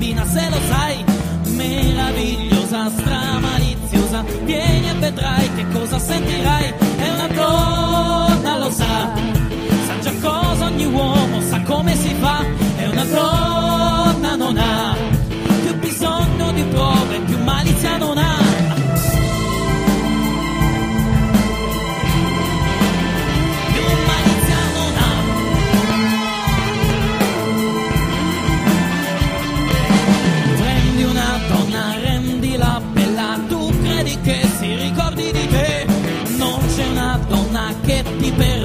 bambina se lo sai meravigliosa stramaliziosa vieni e vedrai che cosa sentirai. È una donna lo sa sa già cosa ogni uomo baby.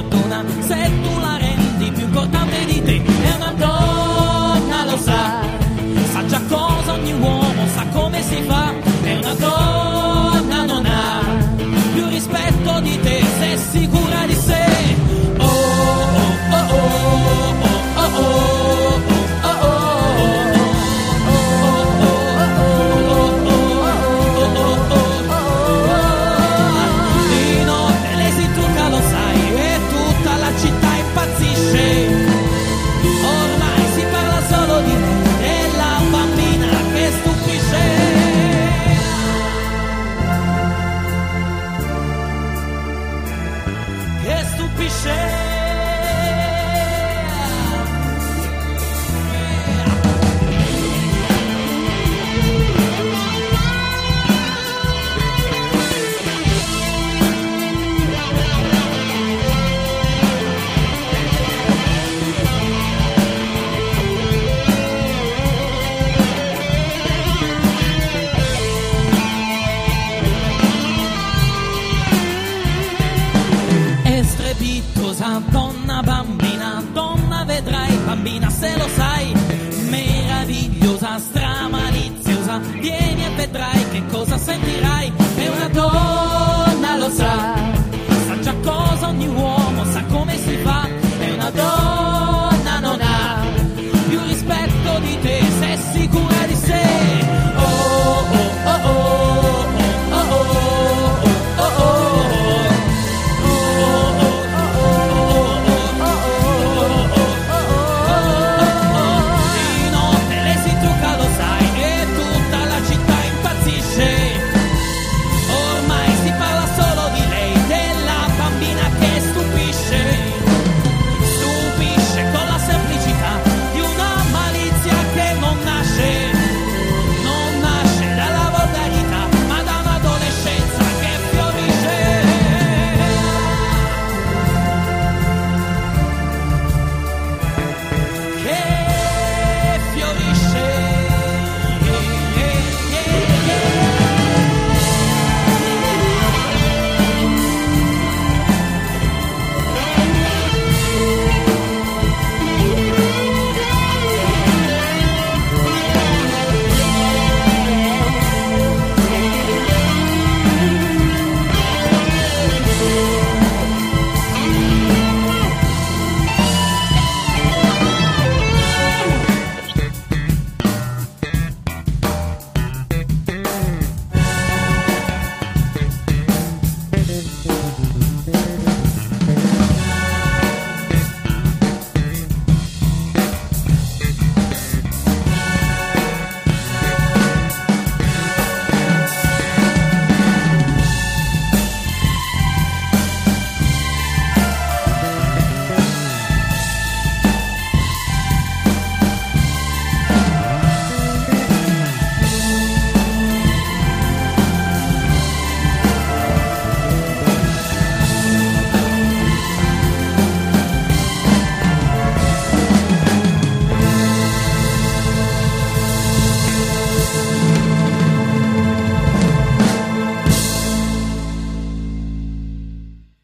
mina celos